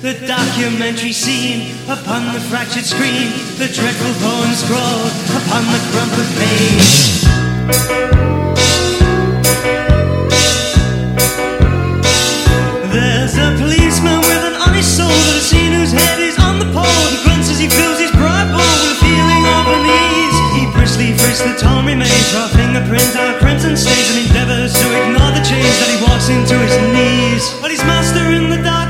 the documentary scene upon the fractured screen, the dreadful poem scrawled upon the crumpled page. There's a policeman with an honest soul that has seen whose head is on the pole. He grunts as he fills his pride bowl with a feeling of unease. He briskly frisks the torn remains, raw fingerprints, our crimson stains, and endeavors to ignore the change that he walks into his knees. But his master in the dark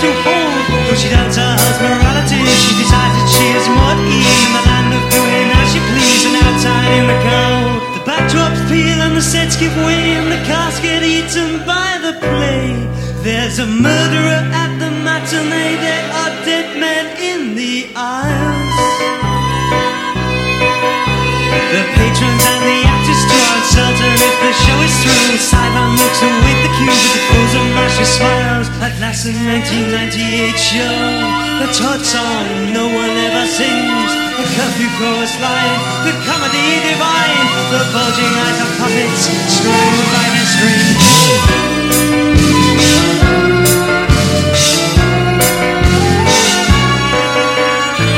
To hold Though she doubts her husband's morality She decides that she is ease In the land of doing as she please And outside in the cold The backdrops peel and the sets give way And the cast get eaten by the play. There's a murderer at the matinee. There are dead men in the aisles. The patrons and the uncertain if the show is through. Sideline looks await the cue with the pose of Marcia smiles. At last, the 1998 show, the Todd song no one ever sings. The curfew chorus line, the comedy divine, the bulging eyes of puppets strung by their strings.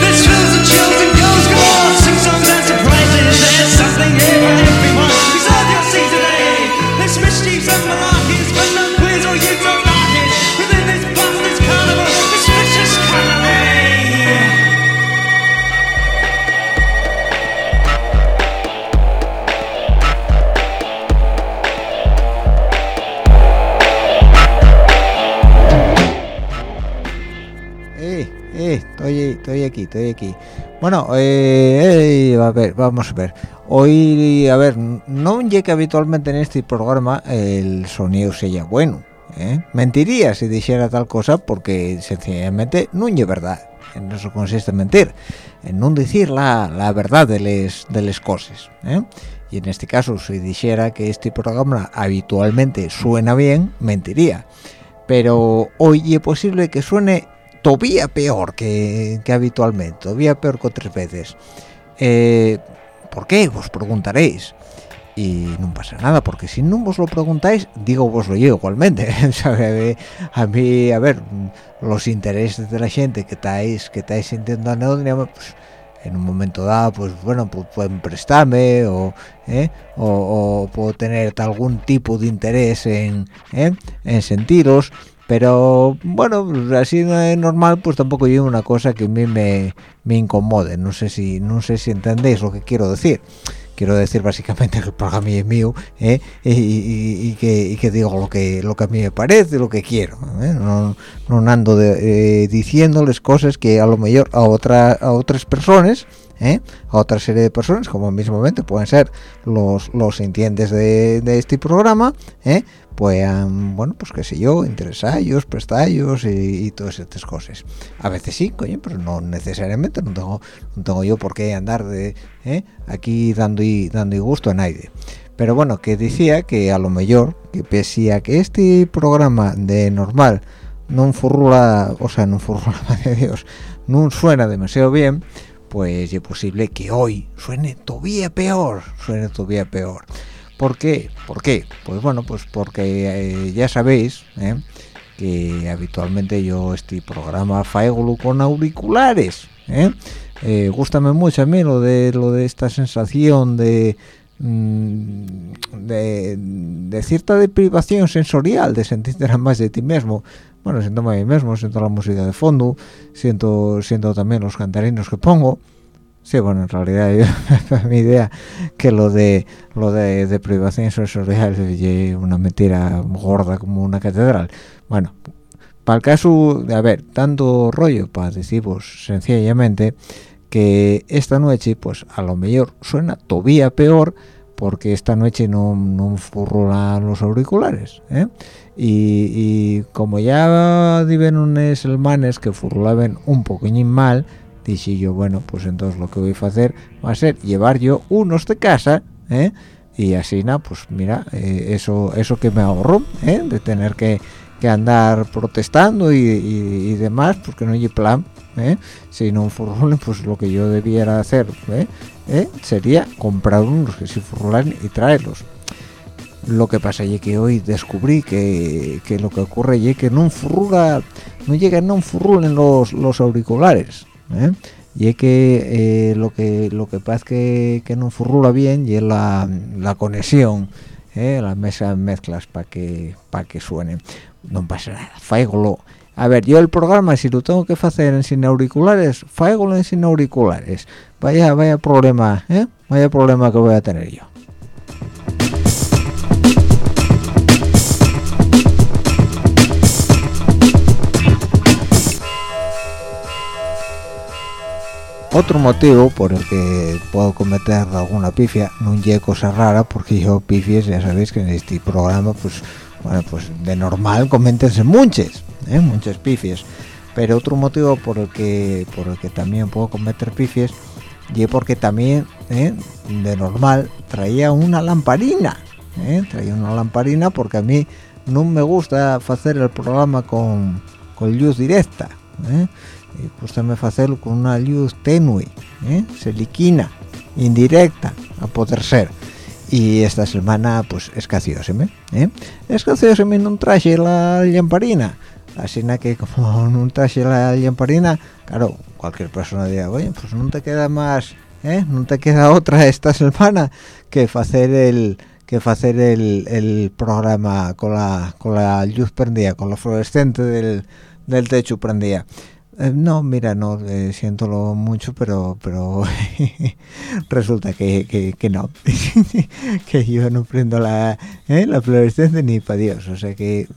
This thrills and chills and goes galore. Sing songs and surprises. There's something here for everyone. Estoy, aquí, estoy aquí. Bueno, eh, eh, a ver, vamos a ver. Hoy, a ver, no llega habitualmente en este programa el sonido sea bueno. ¿eh? Mentiría si dijera tal cosa porque sencillamente no es verdad. En eso consiste mentir, en no decir la, la verdad de las de les cosas. ¿eh? Y en este caso, si dijera que este programa habitualmente suena bien, mentiría. Pero hoy es posible que suene todavía peor que, que habitualmente, todavía peor que otras veces. Eh, ¿Por qué? Os preguntaréis. Y no pasa nada, porque si no vos lo preguntáis, digo vos lo yo igualmente. A mí, a ver, los intereses de la gente que estáis, que estáis sintiendo anodnia, pues en un momento dado, pues bueno, pues pueden prestarme o, ¿eh? o, o puedo tener algún tipo de interés en, ¿eh? en sentiros pero bueno así no es normal pues tampoco yo una cosa que a mí me, me incomode no sé si no sé si entendéis lo que quiero decir quiero decir básicamente que el programa es mío ¿eh? y, y- y que, y que digo lo que lo que a mí me parece lo que quiero ¿eh? no, no ando de- eh, diciéndoles cosas que a lo mejor a otra a otras personas ¿eh? a otra serie de personas como mismamente pueden ser los los entiendes de, este programa ¿eh? puedan bueno pues qué sé yo interesallos prestallos y, y todas estas cosas a veces sí coño pero no necesariamente no tengo no tengo yo por qué andar de ¿eh? aquí dando y dando y gusto a nadie pero bueno que decía que a lo mejor que pese a que este programa de normal no furrula o sea no furrula de Dios no suena demasiado bien pues es posible que hoy suene todavía peor suene todavía peor ¿por qué? ¿por qué? pues bueno pues porque eh, ya sabéis ¿eh? que habitualmente yo este programa faego con auriculares ¿eh? eh gustame mucho a mí lo de lo de esta sensación de mm, de, cierta deprivación sensorial de sentirte más de ti mismo bueno siento a mí mismo siento la música de fondo siento siento también los cantarinos que pongo sí bueno en realidad mi idea que lo de lo de deprivación sensorial es una mentira gorda como una catedral bueno para el caso de haber tanto rollo para deciros sencillamente que esta noche pues a lo mejor suena todavía peor porque esta noche no, no furrolan los auriculares ¿eh? Y, como ya viven unos hermanos que furrolaban un poquillín mal dije yo bueno pues entonces lo que voy a hacer va a ser llevar yo unos de casa ¿eh? y así nada pues mira eh, eso eso que me ahorro de tener que andar protestando y, demás porque no hay plan ¿eh? si no furrulen pues lo que yo debiera hacer ¿eh? ¿Eh? sería comprar unos que sí furrulan y traerlos lo que pasa es que hoy descubrí que, lo que ocurre es que no furrula no llegan no furrulen los, los auriculares y es que lo que lo que pasa que, que no furrula bien y es la, la conexión la mesa mezclas para que para que suene no pasa nada, faigolo. A ver, yo el programa, si lo tengo que hacer en sin auriculares, faigolo en sin auriculares. Vaya, vaya problema, ¿eh? Vaya problema que voy a tener yo. Otro motivo por el que puedo cometer alguna pifia, no es cosa rara, porque yo pifies, ya sabéis que en este programa, pues bueno pues de normal coméntense muchas ¿eh? muchas pifies pero otro motivo por el que por el que también puedo cometer pifies y porque también ¿eh? de normal traía una lamparina ¿eh? traía una lamparina porque a mí no me gusta hacer el programa con, con luz directa. Y me hacerlo con una luz tenue ¿eh? seliquina indirecta a poder ser y esta semana pues escacióseme ¿eh? escacióseme no traje la lamparina así que como no traje la lamparina claro cualquier persona diría oye pues no te queda más ¿eh? no te queda otra esta semana que hacer el que hacer el, programa con la con la luz prendida con la fluorescente del, del techo prendida eh, no, mira, no, eh, siento mucho, pero pero resulta que, que, no, que yo no prendo la, eh, la fluorescencia ni para Dios, o sea que,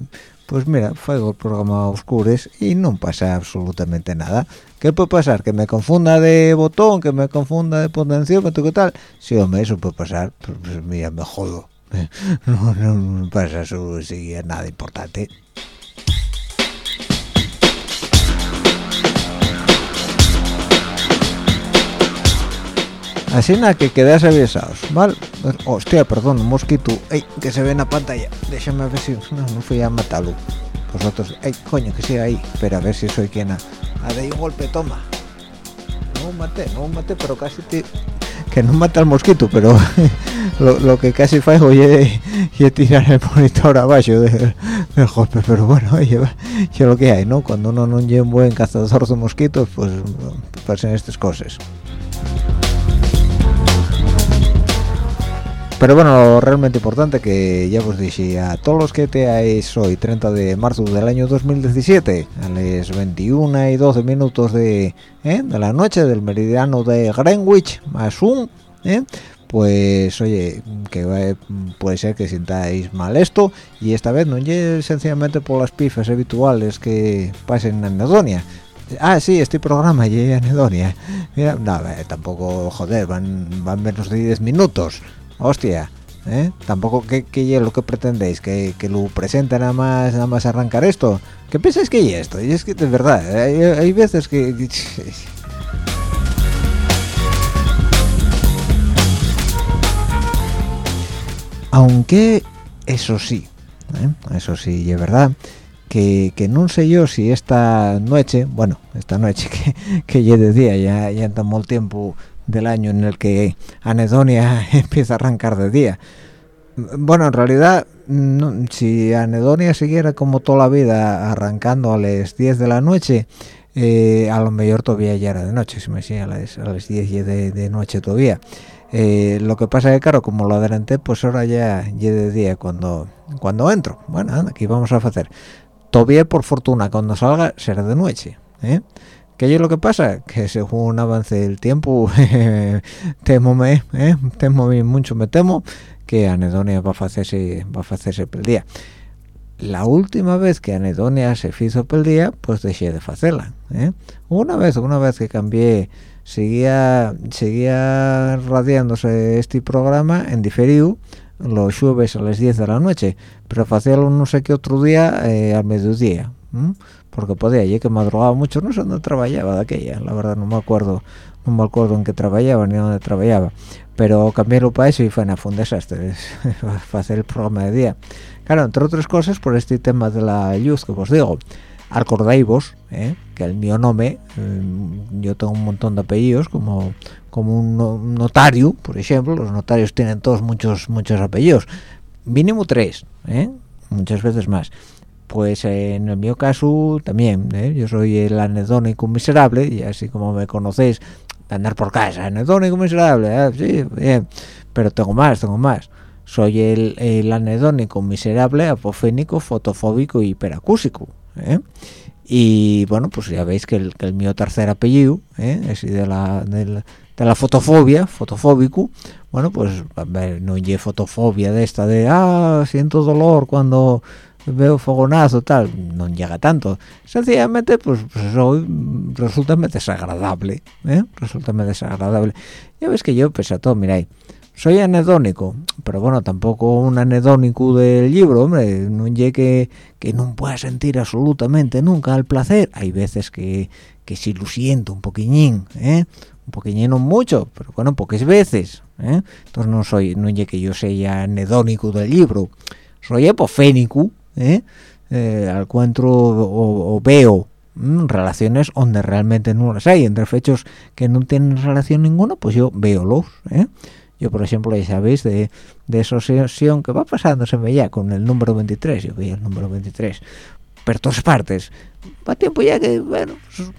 pues mira, fue el programa Oscures y no pasa absolutamente nada. ¿Qué puede pasar? ¿Que me confunda de botón, que me confunda de potenciómetro, qué tal? Sí, hombre, eso puede pasar, pues, pues mira, me jodo. No, no, pasa eso, es nada importante. Así nada que quedas avisados, ¿vale? Hostia, perdón, un mosquito. Ey, que se ve en la pantalla. Déjame ver si... No, no fui a matarlo. Vosotros... Ey, coño, que sea ahí. Espera, a ver si soy quien ha... A de un golpe, toma. No maté, no maté, pero casi te... Que no mata al mosquito, pero lo, que casi fue es, es tirar el monitor abajo del, golpe. Pero bueno, oye, yo lo que hay, ¿no? Cuando uno no es un buen cazador de mosquitos, pues pasan estas cosas. Pero bueno realmente importante que ya os dije a todos los que te hoy 30 de marzo del año 2017 a las 21 y 12 minutos de, ¿eh? de la noche del meridiano de Greenwich más un ¿eh? pues oye que puede ser que sintáis mal esto y esta vez no es sencillamente por las pifas habituales que pasen en Anedonia Ah, sí, este programa en Anedonia. Mira, no, eh, tampoco, joder, van, van menos de 10 minutos hostia. ¿eh? Tampoco que, que lo que pretendéis, que, lo presente nada más, nada más arrancar esto. ¿Qué pensáis que hay esto? Y es que de verdad, hay, veces que... Aunque, eso sí, ¿eh? eso sí, es verdad, que, que no sé yo si esta noche, bueno, esta noche que, que yo decía, ya, ya en tiempo del año en el que Anedonia empieza a arrancar de día. Bueno en realidad si Anedonia siguiera como toda la vida arrancando a las 10 de la noche eh, a lo mejor todavía ya era de noche si me decía a las, a las 10 de, de noche todavía. Eh, lo que pasa es que claro como lo adelanté pues ahora ya ya de día cuando cuando entro. Bueno aquí vamos a hacer todavía por fortuna cuando salga será de noche ¿eh? ¿Qué es lo que pasa? Que según avance el tiempo, temo me, ¿eh? temo mucho, me temo que Anedonia va a hacerse, va a hacerse pel día. La última vez que Anedonia se hizo pel día, pues dejé de hacerla. ¿eh? Una vez, una vez que cambié, seguía, seguía radiándose este programa en diferido los jueves a las 10 de la noche, pero hacerlo no sé qué otro día eh, al mediodía. Porque podía y que madrugaba mucho no sé dónde trabajaba de aquella la verdad no me acuerdo no me acuerdo en qué trabajaba ni dónde trabajaba pero cambiarlo para eso y fue una un desastre hacer el programa de día claro entre otras cosas por este tema de la luz que os digo acordáis eh, que el mío nombre mm, yo tengo un montón de apellidos como como un notario por ejemplo los notarios tienen todos muchos muchos apellidos mínimo tres ¿eh? muchas veces más pues en el mío caso también ¿eh? yo soy el anedónico miserable y así como me conocéis andar por casa anedónico miserable ¿eh? sí bien pero tengo más tengo más soy el, el anedónico miserable apofénico fotofóbico y hiperacúsico ¿eh? y bueno pues ya veis que el, que el mío tercer apellido es de la, de la fotofobia fotofóbico bueno pues no hay fotofobia de esta de ah siento dolor cuando veo fogonazo tal no llega tanto sencillamente pues, pues soy resulta desagradable ¿eh? resulta desagradable ya ves que yo pese a todo miráis soy anedónico pero bueno tampoco un anedónico del libro hombre no llegue que, no pueda sentir absolutamente nunca el placer hay veces que que sí lo siento un poquillín ¿eh? un poquillín no mucho pero bueno pocas veces ¿eh? entonces no soy no llegue que yo sea anedónico del libro soy epofénico ¿eh? Eh, encuentro o, veo relaciones donde realmente no las hay. Entre fechos que no tienen relación ninguna pues yo veo los ¿eh? yo por ejemplo ya sabéis de, de esa sesión que va pasándose ya con el número 23 yo veía el número 23 por todas partes. Va tiempo ya que bueno pues,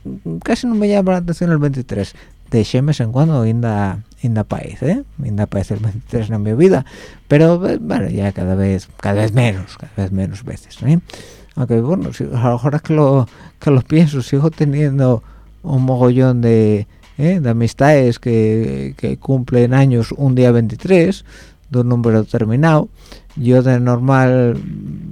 casi no me llama la atención el 23 de vez en cuando inda inda parece ¿eh? inda parece el 23 en mi vida pero bueno ya cada vez cada vez menos cada vez menos veces ¿eh? aunque bueno si, ahora que lo que lo pienso sigo teniendo un mogollón de ¿eh? de amistades que, que cumplen años un día 23 de un número determinado yo de normal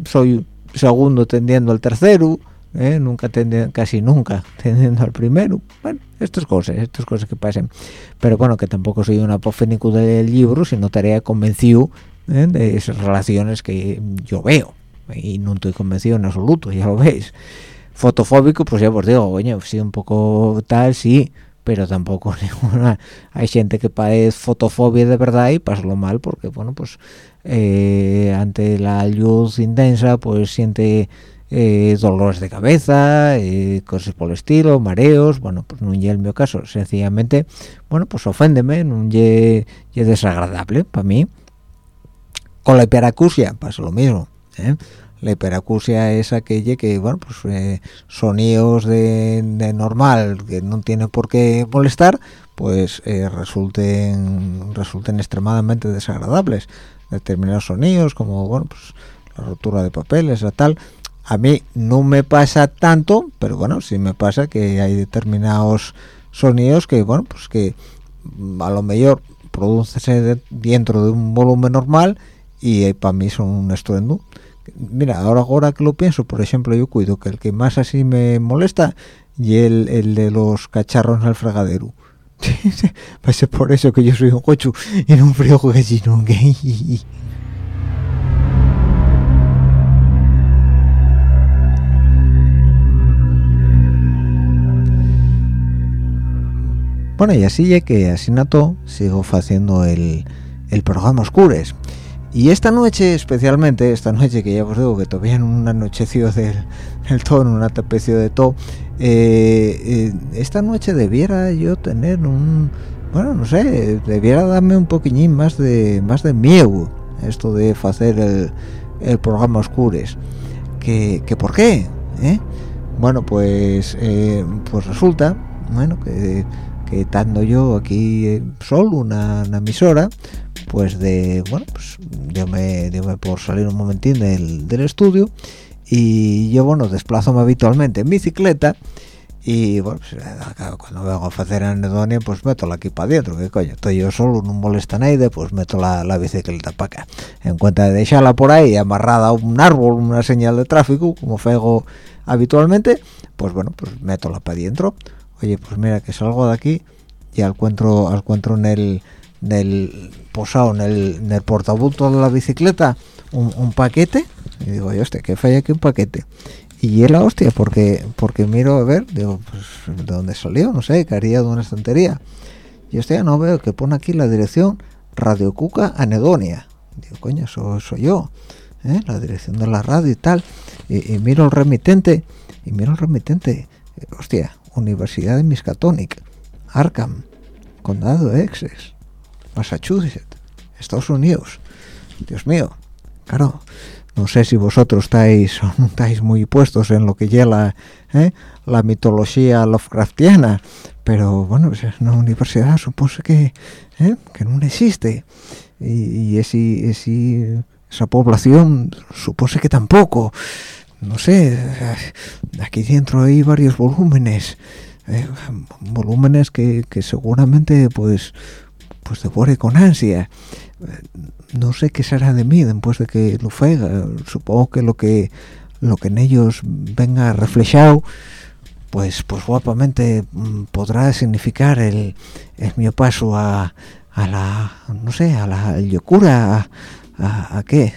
soy segundo tendiendo al tercero ¿eh? nunca tendiendo, casi nunca tendiendo al primero bueno estas cosas estas cosas que pasen. Pero bueno que tampoco soy un apofénico del libro sino tarea convencido ¿eh? de esas relaciones que yo veo. Y no estoy convencido en absoluto ya lo veis. Fotofóbico pues ya os digo coño sí un poco tal sí pero tampoco ninguna. Hay gente que padece fotofobia de verdad y pasa lo mal porque bueno pues eh, ante la luz intensa pues siente eh, dolores de cabeza, eh, cosas por el estilo, mareos, bueno, pues no es el mío caso, sencillamente, bueno, pues oféndeme, no es desagradable para mí. Con la hiperacusia pasa lo mismo, ¿eh? La hiperacusia es aquella que, bueno, pues sonidos de, normal que no tiene por qué molestar, pues resulten resulten extremadamente desagradables. Determinados sonidos como, bueno, pues la rotura de papeles, o tal, a mí no me pasa tanto pero bueno sí me pasa que hay determinados sonidos que bueno pues que mm, a lo mejor produce dentro de un volumen normal y para mí son un estruendo. Mira ahora que lo pienso por ejemplo yo cuido que el que más así me molesta y el, el de los cacharros el fregadero. Ser por eso que yo soy un cocho en un frío gallino Bueno, y así ya que así nato, sigo haciendo el, el programa Oscures. y esta noche especialmente esta noche que ya os digo que todavía en un anocheció del, del todo en una tapecio de todo eh, eh, esta noche debiera yo tener un bueno no sé debiera darme un poquillín más de más de miedo esto de hacer el, el programa oscures que, que por qué ¿Eh? bueno pues pues resulta bueno que que estando yo aquí solo una, una emisora pues de bueno pues yo me, por salir un momentín del, del estudio y yo bueno desplazo habitualmente en bicicleta y bueno pues, cuando vengo a hacer anedonia pues meto la aquí para adentro que coño estoy yo solo no molesta nadie pues meto la, la bicicleta para acá. En cuenta de dejarla por ahí amarrada a un árbol una señal de tráfico como fego habitualmente pues bueno pues meto la para adentro oye pues mira que salgo de aquí y al encuentro al encuentro en el del posado en el, en el portabulto de la bicicleta un, paquete y digo yo hostia que falla aquí un paquete y es la hostia porque porque miro a ver digo pues de dónde salió no sé que haría de una estantería y hostia no veo que pone aquí la dirección Radio Cuca Anedonia. Digo coño eso soy yo ¿eh? la dirección de la radio y tal y, miro el remitente y miro el remitente hostia Universidad de Miskatonic Arkham Condado de Essex Massachusetts, Estados Unidos. Dios mío, claro, no sé si vosotros estáis, estáis muy puestos en lo que lleva ¿eh? la mitología Lovecraftiana, pero bueno, es una universidad supone que, ¿eh? que no existe y, esa población supone que tampoco. No sé, aquí dentro hay varios volúmenes, ¿eh? volúmenes que, que seguramente pues pues devore con ansia no sé qué será de mí después de que lo fega supongo que lo que lo que en ellos venga reflejado pues pues guapamente mm, podrá significar el, el mi paso a, a la no sé a la locura a, qué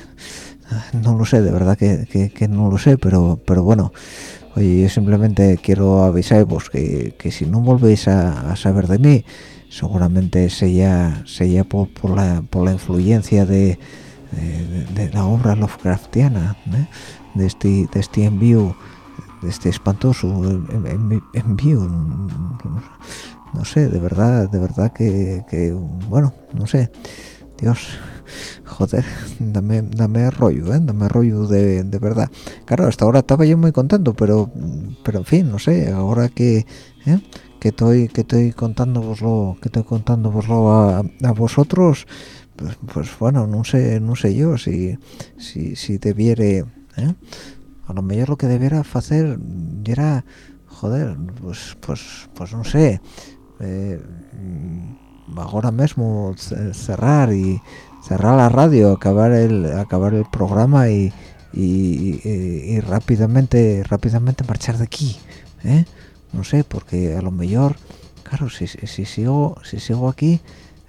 no lo sé de verdad que, que, no lo sé pero pero bueno oye yo simplemente quiero avisaros que, que si no volvéis a, saber de mí seguramente sea sea por, por, la, por la influencia de, de, la obra Lovecraftiana ¿eh? de este de este envío de este espantoso envío no sé de verdad de verdad que, que bueno no sé Dios joder dame dame rollo ¿eh? dame rollo de, de verdad claro hasta ahora estaba yo muy contento pero pero en fin no sé ahora que ¿eh? que estoy que estoy que estoy contándoslo a, a vosotros pues, pues, bueno no sé no sé yo si si, si debiere ¿eh? a lo mejor lo que debiera hacer era joder pues pues pues no sé eh, ahora mismo cerrar y cerrar la radio acabar el acabar el programa y, y, rápidamente rápidamente marchar de aquí ¿eh? no sé porque a lo mejor claro si, si sigo si sigo aquí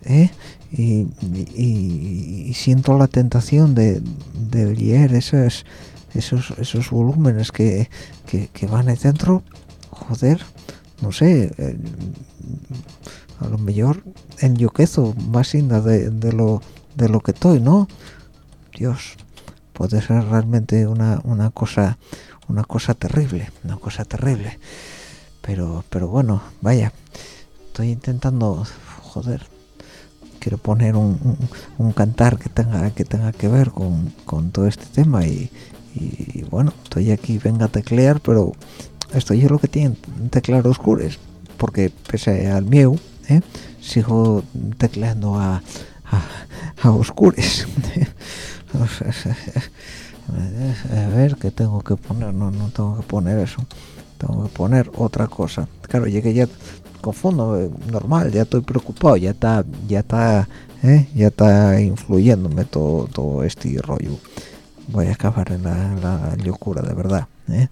¿eh? y, siento la tentación de, de leer esos esos esos volúmenes que, que, van ahí dentro joder no sé eh, a lo mejor enloquezo más inda de, de lo de lo que estoy no dios puede ser realmente una, una cosa una cosa terrible una cosa terrible pero pero bueno vaya estoy intentando joder quiero poner un, un, cantar que tenga que tenga que ver con, con todo este tema y, y, bueno estoy aquí venga a teclear pero esto yo lo que tiene teclar oscures porque pese al mío ¿eh? sigo tecleando a, a, a oscures a ver qué tengo que poner no no tengo que poner eso tengo que poner otra cosa claro llegué ya confundo eh, normal ya estoy preocupado ya está ya está ¿eh? ya está influyéndome todo, todo este rollo voy a acabar en la, locura de verdad ¿eh?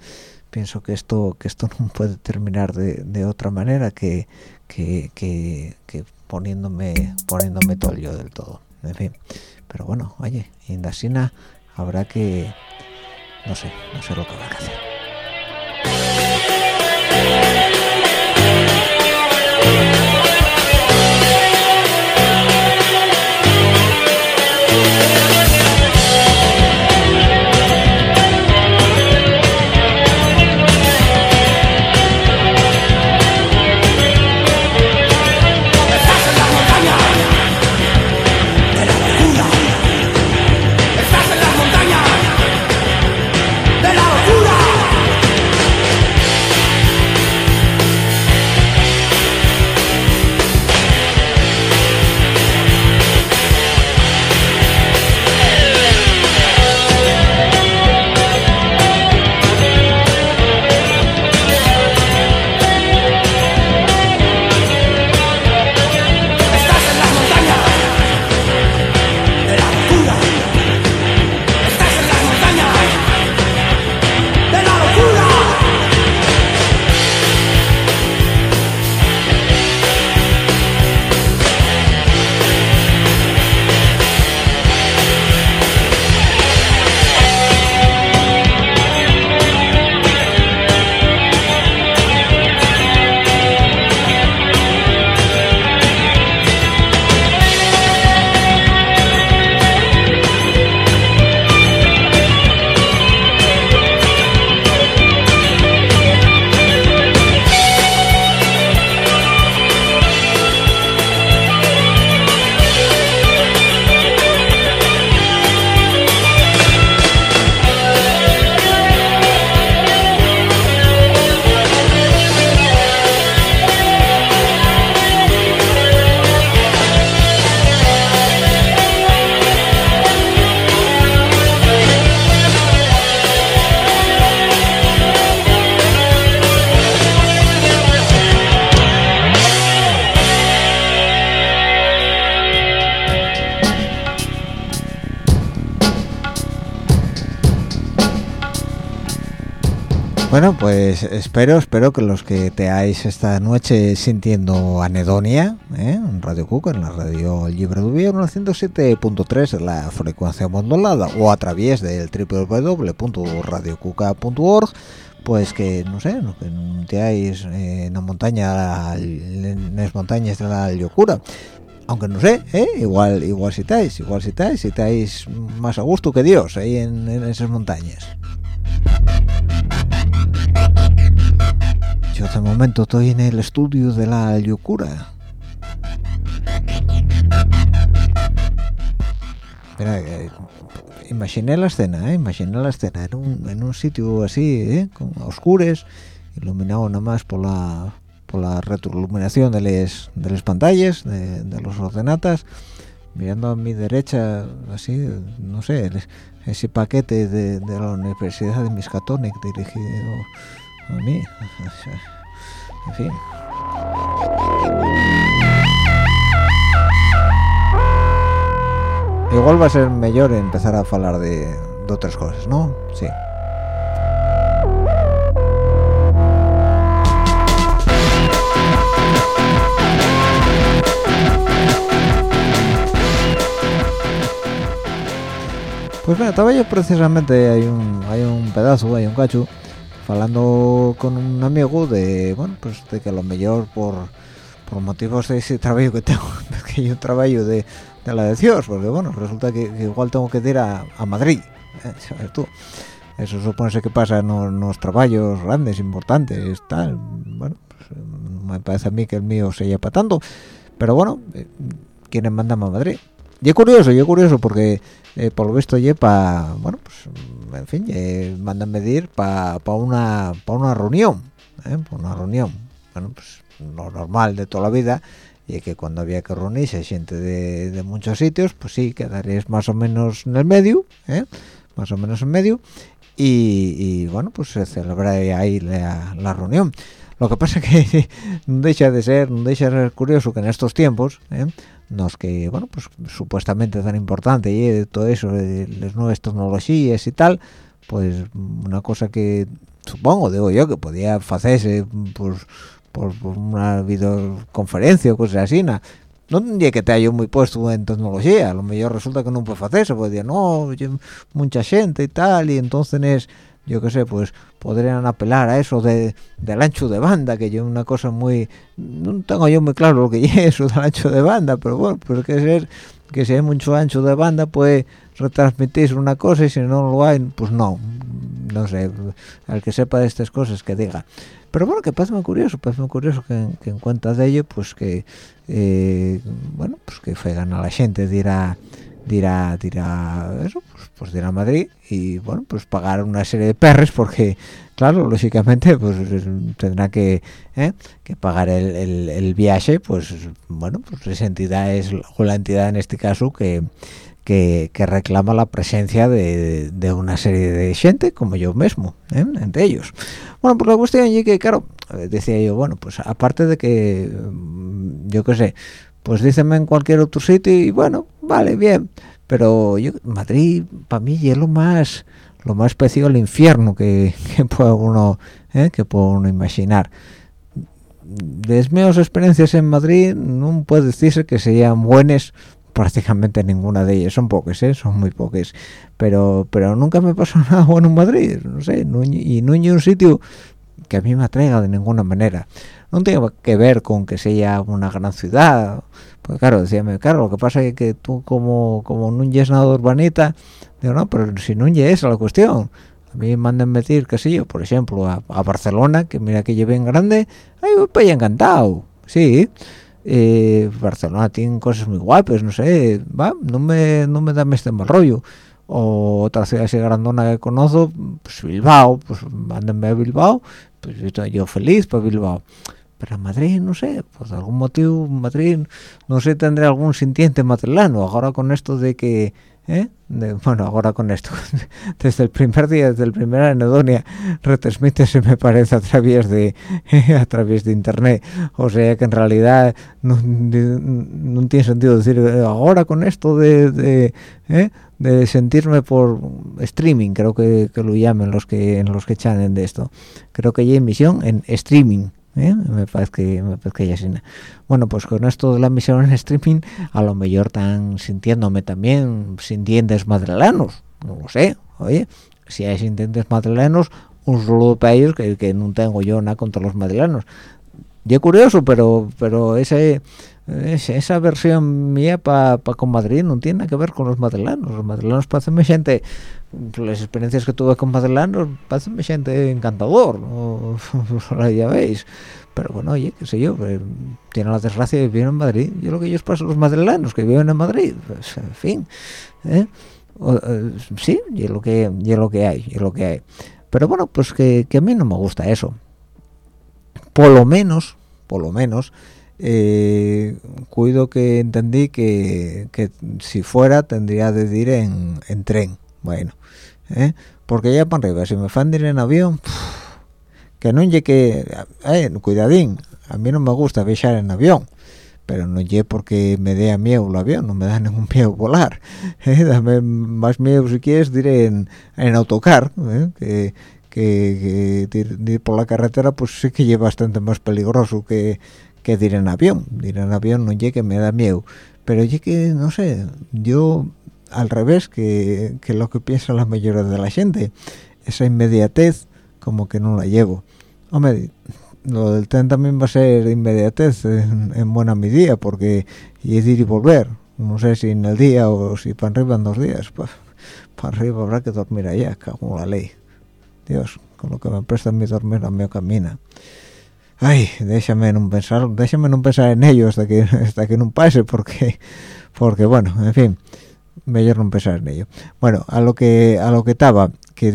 pienso que esto que esto no puede terminar de, de otra manera que, que, que, que, poniéndome poniéndome todo yo del todo en fin. Pero bueno oye en Dasina habrá que no sé no sé lo que habrá que hacer Bueno, pues espero, espero que los que te hayáis esta noche sintiendo anedonia, ¿eh? en Radio Cuca, en la radio Libre de Oviedo, 107.3 la frecuencia modulada, o a través del www.radiocuca.org, pues que, no sé, que te hayáis en la montaña, en las montañas de la locura. Aunque no sé, ¿eh? igual igual si estáis, igual si estáis, si estáis más a gusto que Dios ahí en, en esas montañas. Yo de momento estoy en el estudio de la locura. Espera, eh, imaginé la escena, ¿eh? imaginé la escena en un, en un sitio así, ¿eh? con oscures, iluminado nada más por la por la retroiluminación de las de las pantallas, de, de los ordenatas, mirando a mi derecha, así, no sé, ese paquete de, la Universidad de Miskatonic dirigido a mí. En fin. Igual va a ser mejor empezar a hablar de otras cosas ¿no? sí Pues mira, estaba precisamente, hay un, hay un pedazo, hay un cacho, hablando con un amigo de, bueno, pues de que lo mejor por, por motivos de ese trabajo que tengo, que yo trabajo de, de la de Dios, porque bueno, resulta que, igual tengo que ir a, a Madrid, ¿eh? ¿sabes tú? Eso supone que pasa en los trabajos grandes, importantes, tal, bueno, pues, me parece a mí que el mío se lleva tanto, pero bueno, eh, ¿quiénes mandan a Madrid? Y curioso, y es curioso porque eh, por lo visto ye bueno, pues, en fin, eh, mandan medir para pa una, pa una reunión, ¿eh? pa una reunión, bueno, pues lo normal de toda la vida, y que cuando había que reunirse gente de, de muchos sitios, pues sí, quedaréis más o menos en el medio, ¿eh? más o menos en medio, y, bueno, pues se celebra ahí la, la reunión. Lo que pasa que no deja de ser, no deja de ser curioso que en estos tiempos, ¿eh? que bueno pues supuestamente tan importante y de todo eso de las nuevas tecnologías y tal pues una cosa que supongo digo yo que podía hacerse pues, por, por una videoconferencia o cosas así no tendría que te haya muy puesto en tecnología a lo mejor resulta que no puede hacerse decir no mucha gente y tal y entonces es yo qué sé, pues podrían apelar a eso de, del ancho de banda, que yo una cosa muy... No tengo yo muy claro lo que es eso del ancho de banda, pero bueno, pues que ser que si hay mucho ancho de banda puede retransmitir una cosa y si no lo hay, pues no. No sé, al que sepa de estas cosas que diga. Pero bueno, que parece muy curioso, parece muy curioso que, que en cuenta de ello, pues que, eh, bueno, pues que fegan a la gente dirá dirá dirá eso pues, pues dirá a Madrid y bueno pues pagar una serie de perres porque claro lógicamente pues tendrá que ¿eh? que pagar el, el, viaje pues bueno pues esa entidad es o la entidad en este caso que que, reclama la presencia de, de, una serie de gente como yo mismo ¿eh? entre ellos bueno pues la cuestión es que claro decía yo bueno pues aparte de que yo qué sé pues díceme en cualquier otro sitio y bueno, vale, bien. Pero yo, Madrid, para mí, es lo más, lo más parecido al infierno que, que puede uno, ¿eh? que puede uno imaginar. De mis experiencias en Madrid, no puede decirse que sean buenas prácticamente ninguna de ellas son pocas ¿eh? son muy pocas pero pero nunca me pasó nada bueno en Madrid no sé y no hay un sitio que a mí me atraiga de ninguna manera no tiene que ver con que sea una gran ciudad Pues claro, decíame, claro, lo que pasa es que tú como, como no lleves nada urbanita, digo, no, pero si no es la cuestión, a mí me mandan meter, qué sé yo, por ejemplo, a, a Barcelona, que mira que lleve en grande, ahí voy para allá encantado, sí, eh, Barcelona tiene cosas muy guapas, no sé, va, no me, no me da este mal rollo. O otra ciudad así grandona que conozco, pues Bilbao, pues mándenme a Bilbao, pues yo, yo feliz para Bilbao. Pero Madrid no sé por algún motivo Madrid no sé tendré algún sintiente madrilano ahora con esto de que ¿eh? bueno, ahora con esto, desde el primer día, desde el primer anedonia, retransmite se me parece a través de a través de internet, o sea que en realidad no, tiene sentido decir ahora con esto de, de, ¿eh? de sentirme por streaming, creo que, que, lo llamen los que en los que chanen de esto, creo que hay emisión en streaming, ¿Eh? me parece que me parece que ya sin bueno pues con esto de la emisión en streaming a lo mejor están sintiéndome también sin dientes madrileños no lo sé oye si hay sin dientes madrileños un saludo para ellos que, que no tengo yo nada contra los madrileños yo curioso pero pero ese esa versión mía para pa con Madrid no tiene nada que ver con los madrileños. Los madrileños parecen gente las experiencias que tuve con madrileños parecen gente encantador ya veis. Pero bueno oye qué sé yo eh, tienen la desgracia de vivir en Madrid. Yo lo que ellos pasan los madrileños que viven en Madrid pues, en fin ¿eh? Eh, sí y es lo que es lo que hay y es lo que hay. Pero bueno pues que, que a mí no me gusta eso por lo menos por lo menos eh, cuido que entendí que, que, si fuera tendría de ir en, en tren bueno ¿eh? porque ya para arriba si me fan de ir en avión que no llegue eh, cuidadín a mí no me gusta viajar en avión pero no llegue porque me dé miedo el avión no me da ningún miedo volar ¿eh? dame más miedo si quieres diré en, en autocar que, que ir por la carretera pues sí que lleva bastante más peligroso que que ir en avión. Ir en avión no llegue me da miedo. Pero llegue que no sé yo al revés que, que, lo que piensa la mayoría de la gente esa inmediatez como que no la llevo. Hombre lo del tren también va a ser inmediatez en, buena medida porque es ir y volver. No sé si en el día o si para arriba en dos días pues para arriba habrá que dormir allá como la ley Dios con lo que me prestan mi dormir a mí camina ay déjame no pensar déjame no pensar en ello hasta que hasta que no pase porque porque bueno en fin mejor no pensar en ello bueno a lo que a lo que estaba que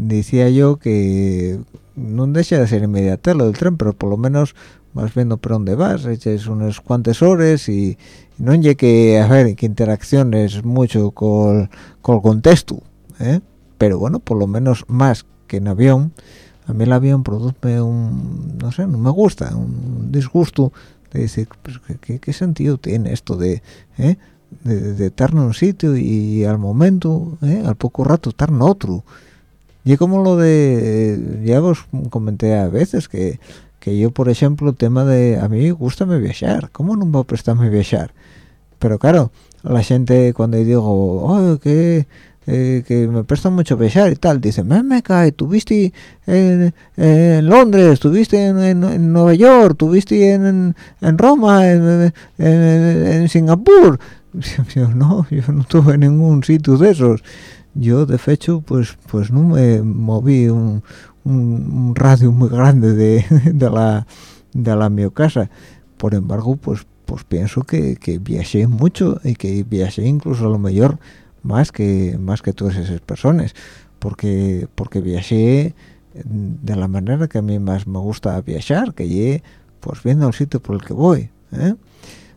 decía yo que no deja de ser inmediato lo del tren pero por lo menos vas viendo por dónde vas eches unas cuantas horas y, no hay que a ver que interacciones mucho con, con el contexto ¿eh? pero bueno por lo menos más que en avión a mí el avión produce un, no sé, no me gusta, un disgusto de decir, pues, ¿qué, sentido tiene esto de, eh, de, estar en un sitio y al momento, eh, al poco rato, estar en otro? Y como lo de, ya os comenté a veces que, que yo, por ejemplo, el tema de, a mí me viajar, ¿cómo no me va a prestarme viajar? Pero claro, la gente cuando digo, oh, que eh, que me presta mucho pesar y tal, dice, me, me cae, tuviste en, en Londres, tuviste en, en, Nueva York, tuviste en, en Roma, en, Singapur. Yo, no, yo no tuve en ningún sitio de esos. Yo, de hecho, pues pues no me moví un, un, radio muy grande de, de la de la mi casa. Por embargo, pues pues pienso que, que viajé mucho y que viajé incluso a lo mejor más que más que todas esas personas porque porque viajé de la manera que a mí más me gusta viajar que llegué pues viendo el sitio por el que voy ¿eh?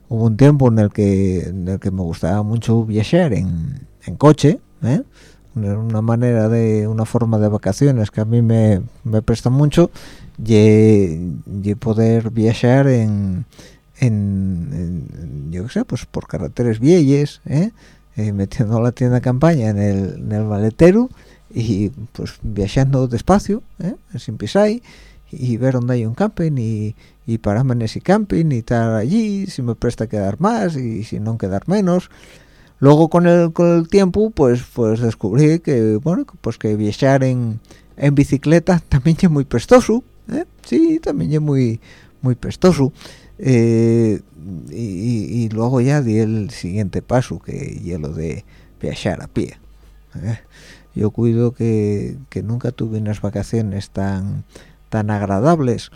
hubo un tiempo en el que en el que me gustaba mucho viajar en, en coche ¿eh? una manera de una forma de vacaciones que a mí me, me presta mucho y, poder viajar en, en, yo qué sé pues por carreteras viejas ¿eh? Eh, metiendo la tienda de campaña en el, en el maletero y pues viajando despacio, ¿eh? sin pisar y ver dónde hay un camping y, y pararme en ese camping y estar allí, si me presta quedar más y si no quedar menos. Luego con el, con el tiempo pues pues descubrí que bueno pues que viajar en, en bicicleta también es muy prestoso, ¿eh? sí, también es muy muy prestoso. Eh, y, luego ya di el siguiente paso que es lo de viajar a pie ¿eh? yo cuido que, nunca tuve unas vacaciones tan tan agradables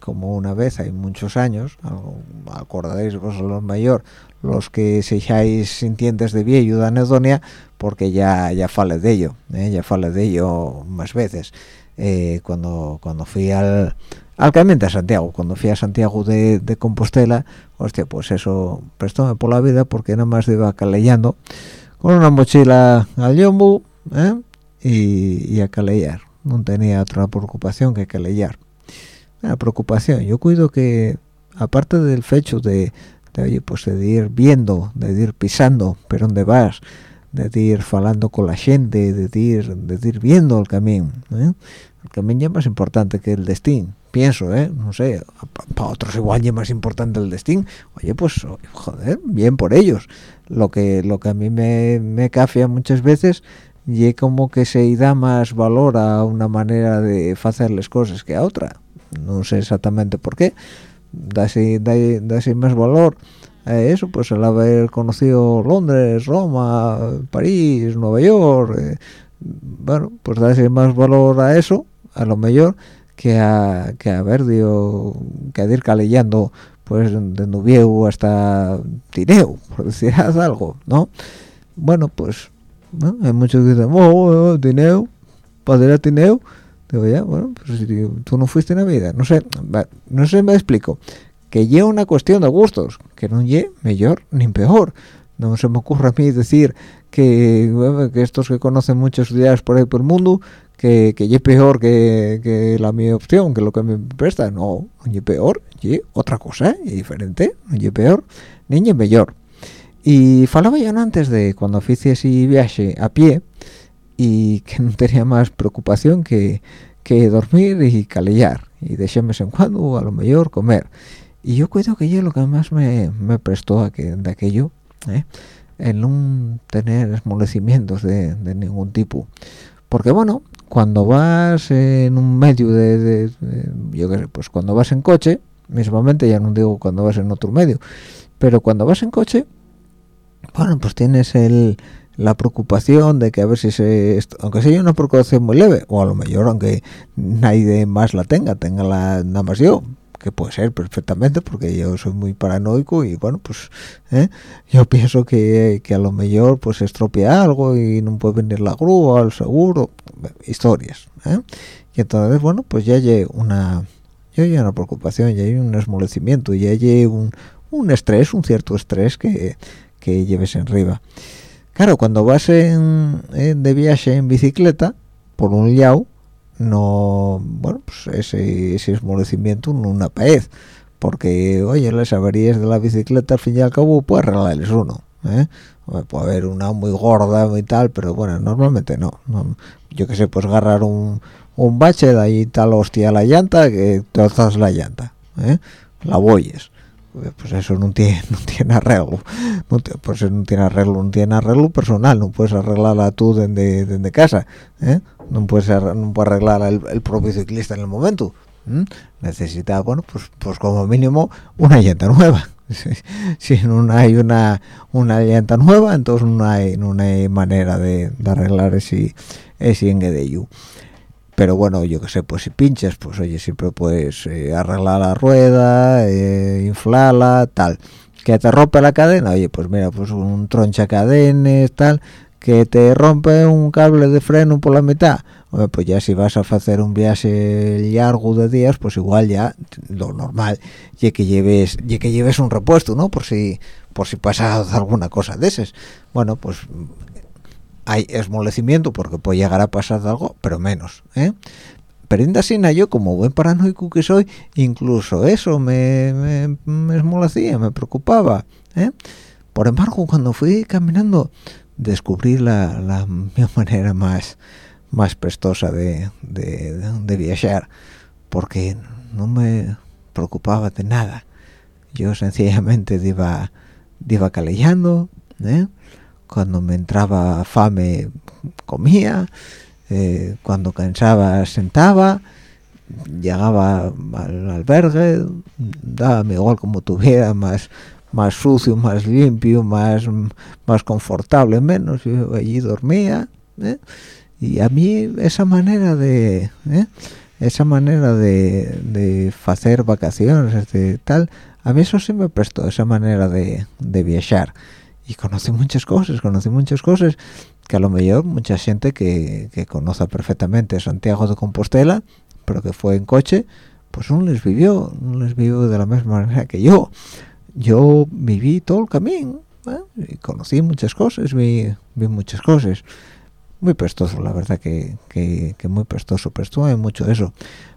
como una vez hay muchos años acordaréis vos los mayor los que seáis sintientes de viejo de anedonia porque ya ya fale de ello ¿eh? ya fale de ello más veces cuando cuando fui al al camino a Santiago cuando fui a Santiago de, Compostela hostia pues eso prestóme por la vida porque nada más iba calellando con una mochila al yombo ¿eh? y, a calellar no tenía otra preocupación que calellar la preocupación yo cuido que aparte del hecho de, de, pues de ir viendo de ir pisando pero dónde vas de ir falando con la gente de ir de ir viendo el camino ¿eh? el camino ya más importante que el destino pienso, ¿eh? No sé, para otros igual es más importante el destino. Oye, pues, joder, bien por ellos. Lo que lo que a mí me, me cafia muchas veces y como que se da más valor a una manera de hacer las cosas que a otra. No sé exactamente por qué. Da así, da, más valor a eso, pues el haber conocido Londres, Roma, París, Nueva York. Eh, bueno, pues da más valor a eso, a lo mejor, que a, que a ver, digo, que a ir calellando pues de Nubieu hasta Tineu, por decir algo, ¿no? Bueno, pues hay muchos que dicen, oh, oh, oh Tineu, a Tineu, digo, ya, bueno, pues si tú no fuiste en la vida, no sé, no sé, me explico, que lleva una cuestión de gustos, que no lleve mejor ni peor, no se me ocurre a mí decir que, que estos que conocen muchos días por ahí por el mundo que, que es peor que, que, la mi opción, que lo que me presta. No, es peor, y otra cosa, y diferente, es peor, ni es mejor. Y falaba ya antes de cuando hice ese viaje a pie y que no tenía más preocupación que, que dormir y calillar y de vez en cuando a lo mejor comer. Y yo cuido que yo lo que más me, me prestó a que, de aquello, ¿eh? en no tener esmolecimientos de, de ningún tipo. Porque bueno, cuando vas en un medio de, yo qué sé, pues cuando vas en coche, mismamente ya no digo cuando vas en otro medio, pero cuando vas en coche, bueno, pues tienes el, la preocupación de que a ver si se, aunque sea una preocupación muy leve, o a lo mejor aunque nadie más la tenga, tenga la nada más yo, que puede ser perfectamente porque yo soy muy paranoico y bueno pues ¿eh? yo pienso que, que, a lo mejor pues estropea algo y no puede venir la grúa el seguro historias ¿eh? y entonces bueno pues ya hay una ya hay una preocupación ya hay un esmolecimiento ya hay un, un estrés un cierto estrés que, que lleves en arriba claro cuando vas en, en de viaje en bicicleta por un lado no bueno pues ese, ese esmolecimiento no una pared porque oye las averías de la bicicleta al fin y al cabo puede arreglarles uno ¿eh? puede haber una muy gorda y tal pero bueno normalmente no, yo que sé pues agarrar un, un bache de ahí tal hostia la llanta que trozas la llanta ¿eh? la boyes pues eso no tiene no tiene arreglo. No pues no tiene arreglo no tiene arreglo personal no puedes arreglarla tú desde, desde casa ¿eh? no puedes no puede arreglar el, propio ciclista en el momento necesita bueno pues pues como mínimo una llanta nueva. Si, no hay una una llanta nueva entonces no hay no hay manera de, arreglar ese ese enguedello pero bueno yo que sé pues si pinchas pues oye siempre puedes eh, arreglar la rueda eh, inflarla tal. Que te rompe la cadena oye pues mira pues un troncha cadenas tal que te rompe un cable de freno por la mitad. Pues ya si vas a hacer un viaje largo de días pues igual ya lo normal y que lleves y que lleves un repuesto no por si por si pasa alguna cosa de esas. Bueno pues hay esmolecimiento porque puede llegar a pasar algo pero menos ¿eh? pero así yo como buen paranoico que soy incluso eso me, me, me esmolecía me preocupaba ¿eh? por embargo cuando fui caminando descubrí la, la manera más más prestosa de, de, viajar porque no me preocupaba de nada yo sencillamente iba iba calellando ¿eh? Cuando me entraba fame comía eh, cuando cansaba sentaba llegaba al albergue daba igual como tuviera más más sucio más limpio más más confortable menos allí dormía ¿eh? y a mí esa manera de ¿eh? esa manera de, de hacer vacaciones de tal a mí eso sí me prestó esa manera de, de viajar y conocí muchas cosas conocí muchas cosas que a lo mejor mucha gente que, que conoce perfectamente Santiago de Compostela pero que fue en coche pues no les vivió no les vivió de la misma manera que yo. Yo viví todo el camino y conocí muchas cosas vi, vi muchas cosas. Muy prestoso la verdad que, que, muy prestoso prestuve mucho eso.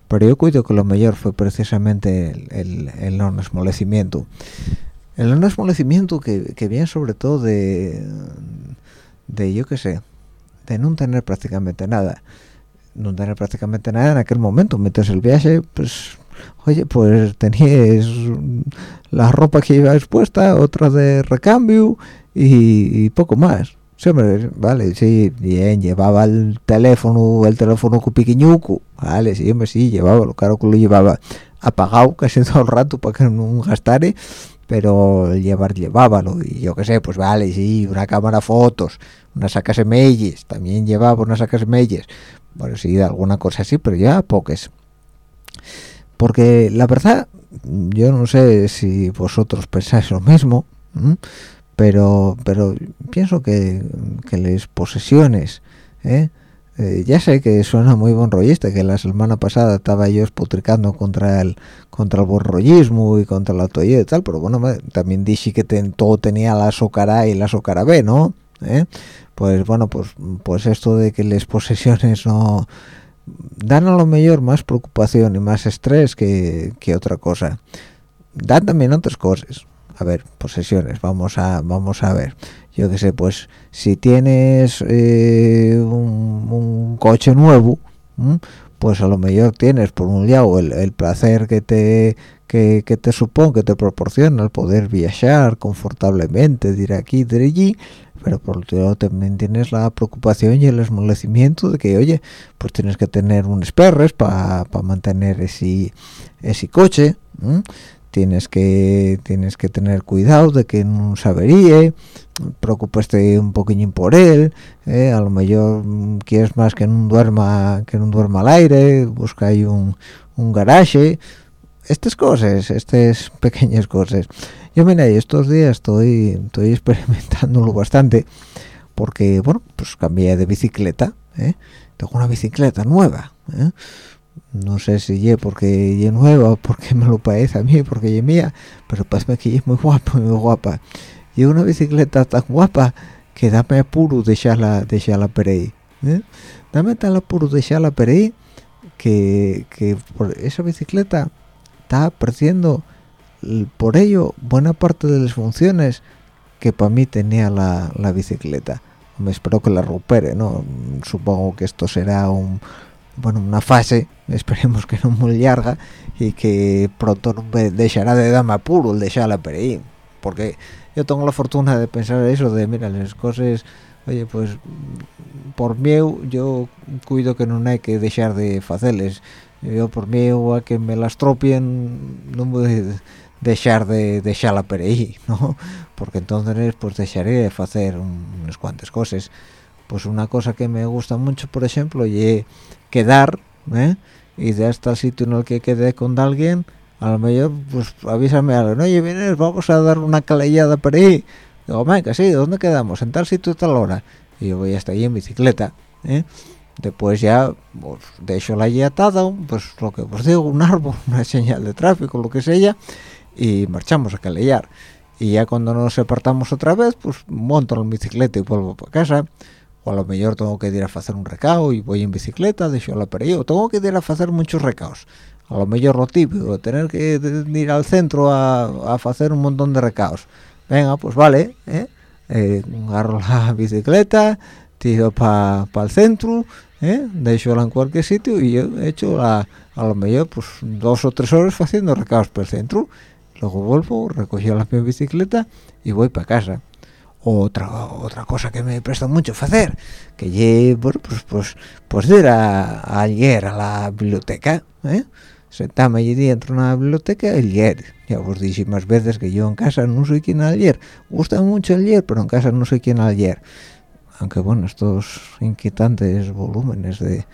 Pero yo cuido que lo mejor fue precisamente el, el, no esmolecimiento el esmolecimiento que, que viene sobre todo de de yo qué sé de no tener prácticamente nada. No tener prácticamente nada en aquel momento. Mientras el viaje pues oye pues tenías la ropa que iba expuesta otra de recambio y, poco más. Sí, vale sí bien llevaba el teléfono el teléfono cupiquiñuco. Vale sí hombre sí llevaba lo claro que lo llevaba apagado casi todo el rato para que no gastare pero llevar llevábalo y yo qué sé pues vale sí una cámara fotos una saca semillas también llevaba una saca semillas bueno sí alguna cosa así pero ya pocas porque la verdad yo no sé si vosotros pensáis lo mismo pero pero pienso que, que las posesiones ¿eh? Eh, ya sé que suena muy buen rollista que la semana pasada estaba yo espotricando contra el contra el borrollismo y contra la autoridad y tal pero bueno también dije que todo tenía la socara y la socara B ¿no? ¿Eh? pues bueno pues pues esto de que las posesiones no dan a lo mejor más preocupación y más estrés que, que otra cosa dan también otras cosas a ver posesiones vamos a vamos a ver. Yo qué sé pues si tienes eh, un, coche nuevo pues a lo mejor tienes por un lado el, el placer que te que, que, te supone que te proporciona el poder viajar confortablemente de ir aquí de allí pero por otro lado también tienes la preocupación y el esmolecimiento de que oye pues tienes que tener unos perres para mantener ese ese coche tienes que tienes que tener cuidado de que no se averíe preocupaste un poquillín por él ¿eh? a lo mejor quieres más que no duerma que no duerma al aire busca ahí un, un garaje estas cosas estas pequeñas cosas yo mira estos días estoy estoy experimentándolo bastante porque bueno pues cambié de bicicleta ¿eh? tengo una bicicleta nueva ¿eh? No sé si es porque es nueva porque me lo parece a mí porque es mía pero parece que es muy guapa muy guapa. Y una bicicleta tan guapa que dame apuro dejarla dejarla por ahí ¿eh? dame tal apuro dejarla por ahí que, que por esa bicicleta está perdiendo por ello buena parte de las funciones que para mí tenía la, bicicleta. Me espero que la recupere no supongo que esto será un bueno una fase esperemos que no muy larga y que pronto no me dejará de darme apuro el dejarla por ahí porque yo tengo la fortuna de pensar eso de mira las cosas oye pues por mí yo cuido que no hay que dejar de hacerles yo por mí a que me las tropien no me dejar de dejarla por ahí no porque entonces pues dejaré de hacer unas cuantas cosas pues una cosa que me gusta mucho por ejemplo y quedar ¿eh? y de hasta el sitio en el que quede con alguien a lo mejor pues avísame algo oye vienes vamos a dar una calellada por ahí digo venga sí ¿dónde quedamos? en tal sitio tal hora y yo voy hasta ahí en bicicleta ¿eh? después ya pues, dejo la guía atada pues lo que os digo un árbol una señal de tráfico lo que sea y marchamos a calellar y ya cuando nos apartamos otra vez pues monto la bicicleta y vuelvo para casa o a lo mejor tengo que ir a hacer un recao y voy en bicicleta dejo la perilla o tengo que ir a hacer muchos recaos a lo mejor lo típico tener que ir al centro a, hacer un montón de recaos venga pues vale ¿eh? Eh, agarro la bicicleta tiro para el centro ¿eh? dejo en cualquier sitio y yo he hecho a lo mejor pues dos o tres horas haciendo recaos por el centro luego vuelvo, recogí la mi bicicleta y voy para casa. Otra otra cosa que me presta mucho hacer, que llevo, bueno, pues, pues, pues ir a, ayer a la biblioteca, ¿eh? sentarme allí dentro de una biblioteca y leer. Ya os dije más veces que yo en casa no soy quien ayer. Gusta mucho leer, pero en casa no soy quien ayer. Aunque bueno, estos inquietantes volúmenes de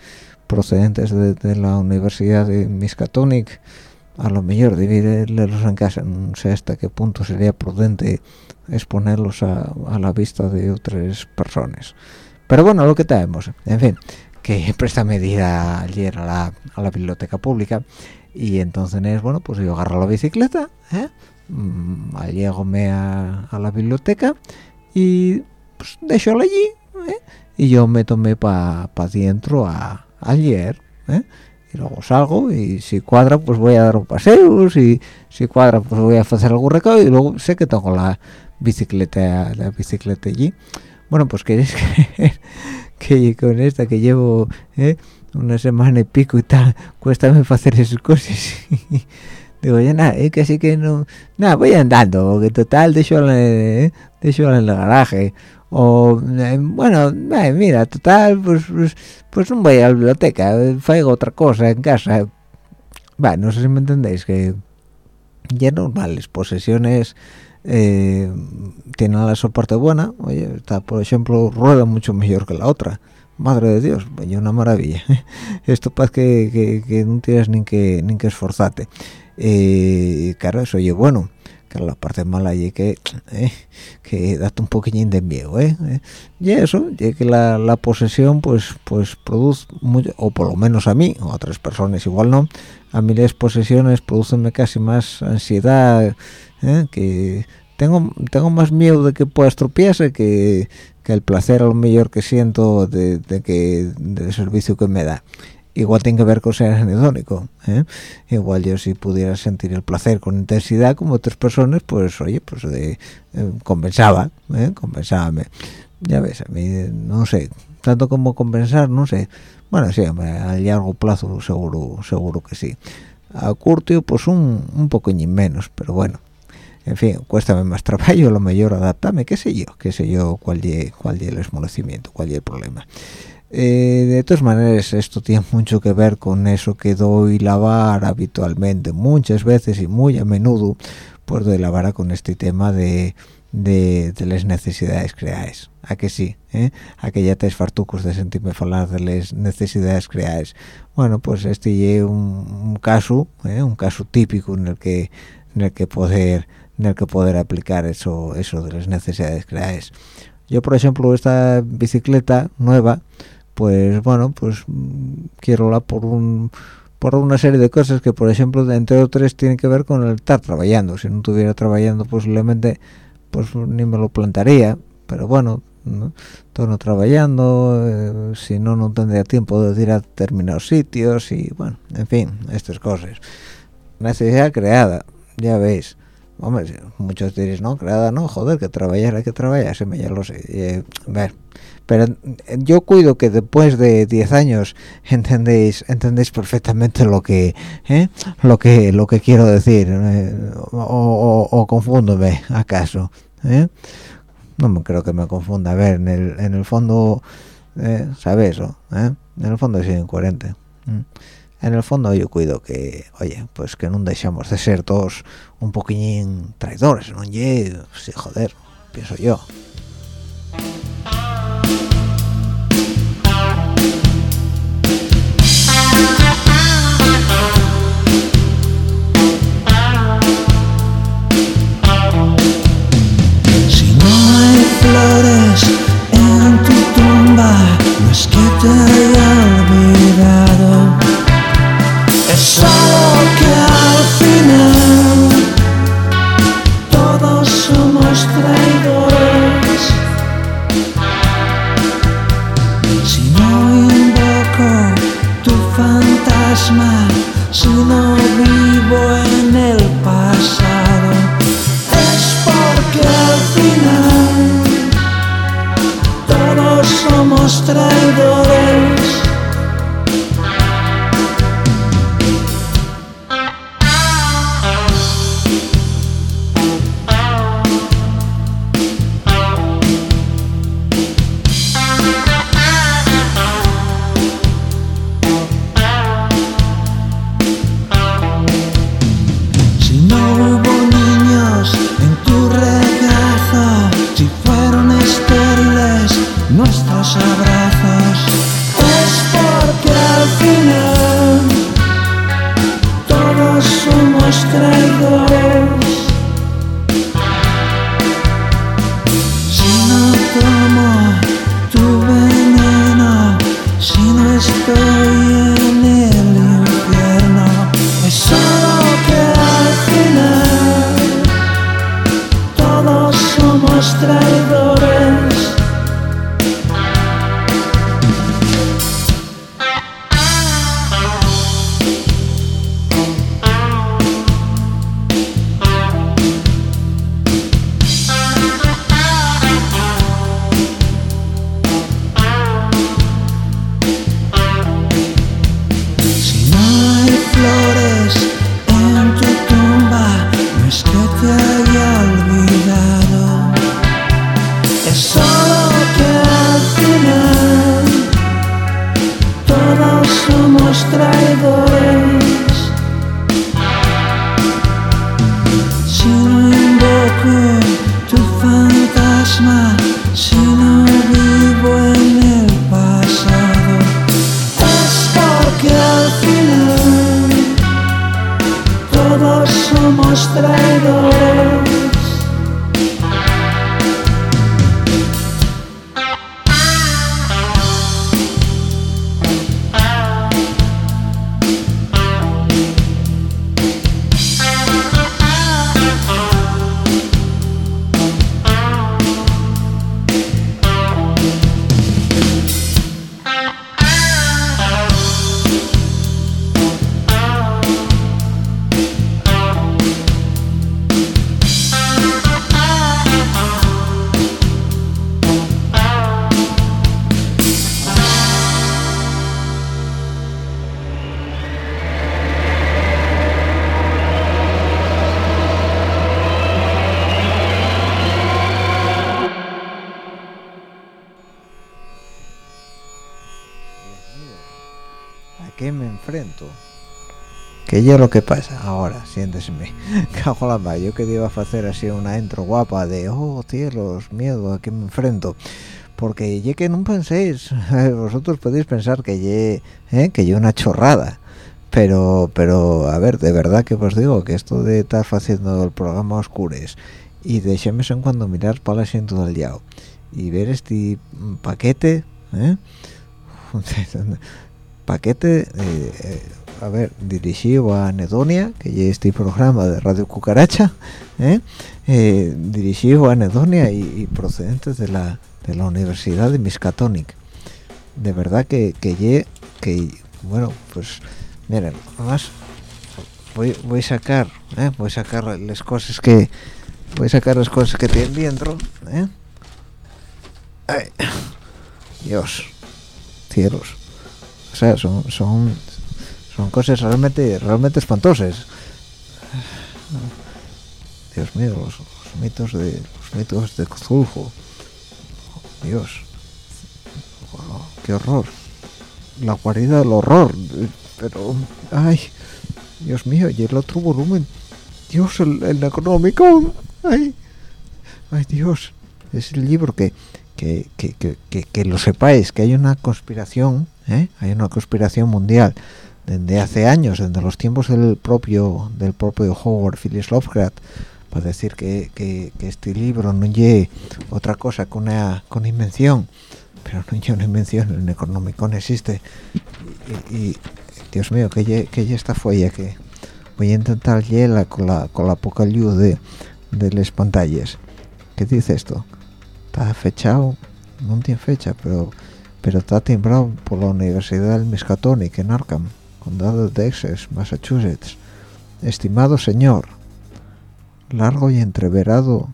procedentes de, la Universidad de Miskatonic a lo mejor dividirlos en casa no sé hasta qué punto sería prudente exponerlos a, la vista de otras personas pero bueno lo que tenemos en fin que presta medida ayer a la, biblioteca pública y entonces bueno pues yo agarro la bicicleta ¿eh? mm, a, a la biblioteca y pues déjalo allí ¿eh? y yo me tomé para pa dentro a, a leer ¿eh? Y luego salgo y si cuadra pues voy a dar un paseo si, si cuadra pues voy a hacer algún recado y luego sé que tengo la bicicleta la bicicleta allí. Bueno pues queréis que, que con esta que llevo ¿eh? una semana y pico y tal cuesta hacer esas cosas digo ya nada es que así que no nada voy andando que total de hecho en el garaje o eh, bueno eh, mira total pues, pues, pues no voy a la biblioteca faigo otra cosa en casa. Va no sé si me entendéis que ya normales posesiones eh, tienen la soporte buena oye está por ejemplo rueda mucho mejor que la otra madre de Dios vaya una maravilla. Esto pasa que, que, no tienes ni que ni que esforzarte. Eh, claro eso oye bueno que la parte mala y que eh, que date un poquillín de miedo ¿eh? ¿eh? y eso y que la, la, posesión pues pues produce mucho, o por lo menos a mí o a otras personas igual no a mí las posesiones producen casi más ansiedad ¿eh? que tengo tengo más miedo de que pueda estropearse que, que el placer a lo mejor que siento de, de que del servicio que me da igual tiene que ver con ser anedónico ¿eh? igual yo si pudiera sentir el placer con intensidad como otras personas pues oye pues de, eh, compensaba ¿eh? compensábame ya ves a mí no sé tanto como compensar no sé bueno sí a largo plazo seguro seguro que sí a curto pues un, un poquín menos pero bueno en fin, cuéstame más trabajo, lo mejor adaptarme, qué sé yo, qué sé yo cuál es el esmolecimiento, cuál es el problema. Eh, de todas maneras esto tiene mucho que ver con eso que doy lavar habitualmente muchas veces y muy a menudo pues doy lavar con este tema de, de, las necesidades creadas a que sí ¿eh? a que ya te fartucos de sentirme hablar de las necesidades creadas bueno pues este es un, caso ¿eh? un caso típico en el que en el que poder en el que poder aplicar eso eso de las necesidades creadas yo por ejemplo esta bicicleta nueva pues bueno pues quiero la por un por una serie de cosas que por ejemplo entre otras tienen que ver con el estar trabajando. Si no estuviera trabajando posiblemente pues ni me lo plantaría pero bueno ¿no? todo no trabajando eh, si no no tendría tiempo de ir a determinados sitios y bueno en fin estas cosas. Necesidad creada ya veis hombre muchos diréis no creada no joder que trabajar hay que trabajar me ya lo sé eh, ver pero eh, yo cuido que después de 10 años entendéis entendéis perfectamente lo que ¿eh? lo que lo que quiero decir o, o, confúndome acaso no me creo que me confunda a ver en el, en el fondo sabes en el fondo soy incoherente en el fondo yo cuido que oye pues que no dejamos de ser todos un poquillín traidores no sí joder pienso yo. Flores en tu tumba, no es que te haya ¿Qué es lo que pasa? Ahora, siénteseme. Cago la yo que iba a hacer así una intro guapa de, oh cielos, miedo, ¿a qué me enfrento? Porque ye que no penséis, vosotros podéis pensar que ye, ¿eh? que ye una chorrada. Pero, pero, a ver, de verdad que os digo que esto de estar haciendo el programa oscures y de vez en cuando mirar para el asiento del yao y ver este paquete, ¿eh? paquete, eh, eh, a ver, dirigido a Anedonia, que es este programa de Radio Cucaracha, ¿eh? Eh, dirigido a Anedonia y, y procedentes de la, de la Universidad de Miskatonic. De verdad que, que, ye- que bueno, pues, miren, además voy, voy a sacar, ¿eh? voy a sacar las cosas que, voy a sacar las cosas que tienen dentro, ¿eh? Ay, Dios, cielos. O sea, son, son, son cosas realmente, realmente espantosas. Dios mío, los, mitos de, los mitos de Cthulhu. Dios, qué horror. La guarida del horror. Pero, ay, Dios mío, y el otro volumen. Dios, el, el Necronomicon. Ay, ay, Dios. Es el libro que, que, que, que- que lo sepáis, que hay una conspiración, ¿eh? hay una conspiración mundial desde hace años, desde los tiempos del propio del propio Howard Phillips Lovecraft, para decir que, que, este libro no lleve otra cosa que una, una invención, pero no lleve una invención, el Necronomicon existe. Y, Dios mío, que lle, que lle esta folla que voy a intentar llevarla con la, con la poca luz de, de las pantallas. ¿Qué dice esto? Está fechado, no tiene fecha, pero pero está timbrado por la Universidad del Miskatonic en Arkham, condado de Essex, Massachusetts. Estimado señor, largo y entreverado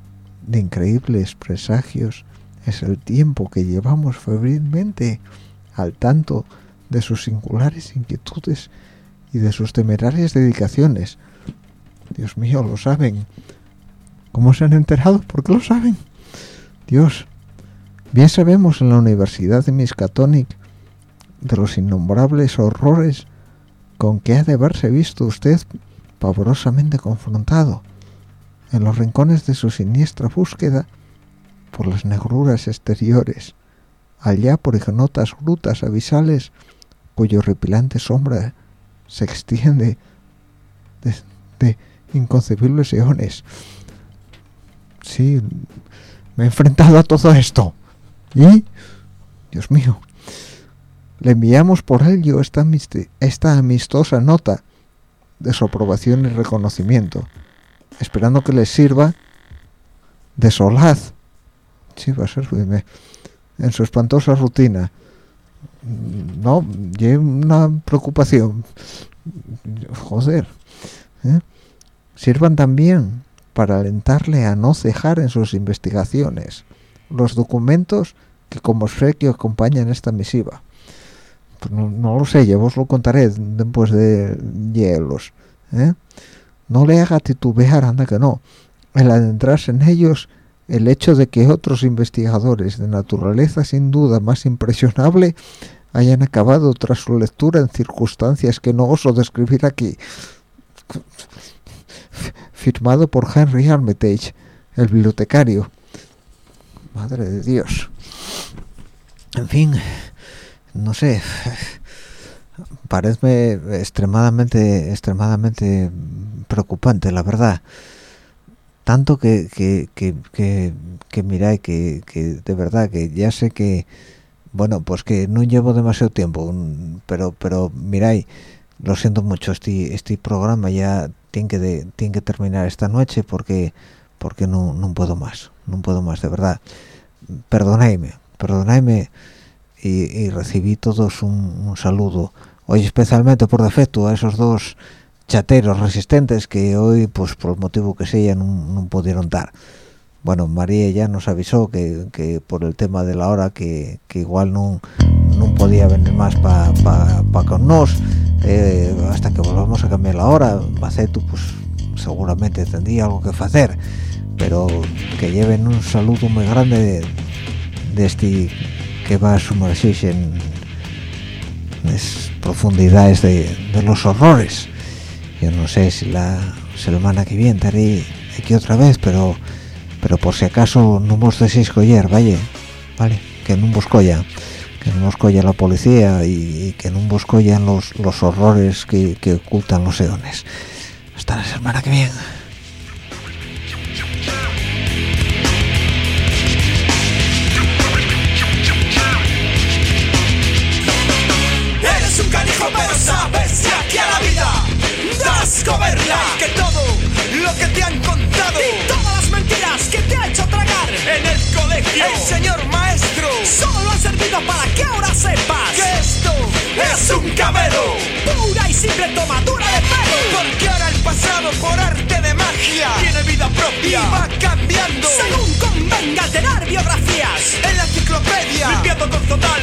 de increíbles presagios es el tiempo que llevamos febrilmente al tanto de sus singulares inquietudes y de sus temerarias dedicaciones. Dios mío, lo saben. ¿Cómo se han enterado? ¿Por qué lo saben? Dios, bien sabemos en la Universidad de Miskatonic de los innombrables horrores con que ha de haberse visto usted pavorosamente confrontado en los rincones de su siniestra búsqueda por las negruras exteriores, allá por ignotas grutas abisales cuya horripilante sombra se extiende de, inconcebibles eones. Sí, me he enfrentado a todo esto. ¿Y? Dios mío. Le enviamos por ello esta, esta amistosa nota de su aprobación y reconocimiento, esperando que les sirva de solaz. Sí, va a servirme. En su espantosa rutina. No, lleve una preocupación. Joder. ¿eh? Sirvan también para alentarle a no cejar en sus investigaciones. Los documentos que como obsequio acompañan esta misiva. Pues no, lo sé, yo os lo contaré después de hielos. ¿eh? No le haga titubear, anda que no, el adentrarse en ellos el hecho de que otros investigadores de naturaleza sin duda más impresionable hayan acabado tras su lectura en circunstancias que no oso describir aquí. Firmado por Henry Armitage, el bibliotecario. Madre de Dios. En fin, no sé. Parece extremadamente, extremadamente preocupante, la verdad tanto que que, que, que, que miráis que, que de verdad que ya sé que bueno pues que no llevo demasiado tiempo pero pero miráis lo siento mucho este este programa ya tiene que tiene que terminar esta noche porque porque no, no puedo más no puedo más de verdad perdonadme perdonadme y, recibí todos un, saludo. Hoy especialmente por defecto a esos dos chateros resistentes que hoy pues por el motivo que sea no, no pudieron dar. Bueno María ya nos avisó que, que por el tema de la hora que, que igual no, podía venir más para pa, pa con nos eh, hasta que volvamos a cambiar la hora Macetu pues seguramente tendría algo que hacer pero que lleven un saludo muy grande de, de este que va a sumergirse en las profundidades de, los horrores. Yo no sé si la semana que viene estaré aquí otra vez pero pero por si acaso no vos deseéis coger vaya vale que no vos colla que no vos colla la policía y, y que no vos collan los, los horrores que, que ocultan los eones. Hasta la semana que viene coberla Que todo lo que te han contado. Y todas las mentiras que te ha hecho tragar. En el colegio. El señor maestro Solo han servido para que ahora sepas Que esto es un cabelo Pura y simple tomadura de pelo. Porque ahora el pasado por arte de magia Tiene vida propia. Y va cambiando Según convenga alterar biografías En la enciclopedia. Limpiando con total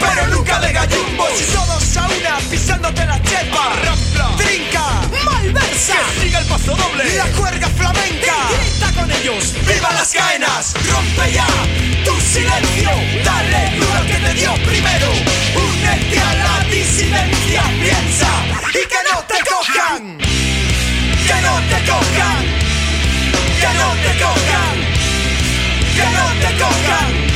Pero nunca de gallumbo Si todos a una pisándote la chepa. Rampla. Trinca. Malversa. Que siga el paso doble. La juerga flamenca. Y grita con ellos. ¡Viva las caenas! Rompe ya tu silencio. Dale duro al que te dio primero. Únete a la disidencia. Piensa y que no te cojan. Que no te cojan. Que no te cojan. Que no te cojan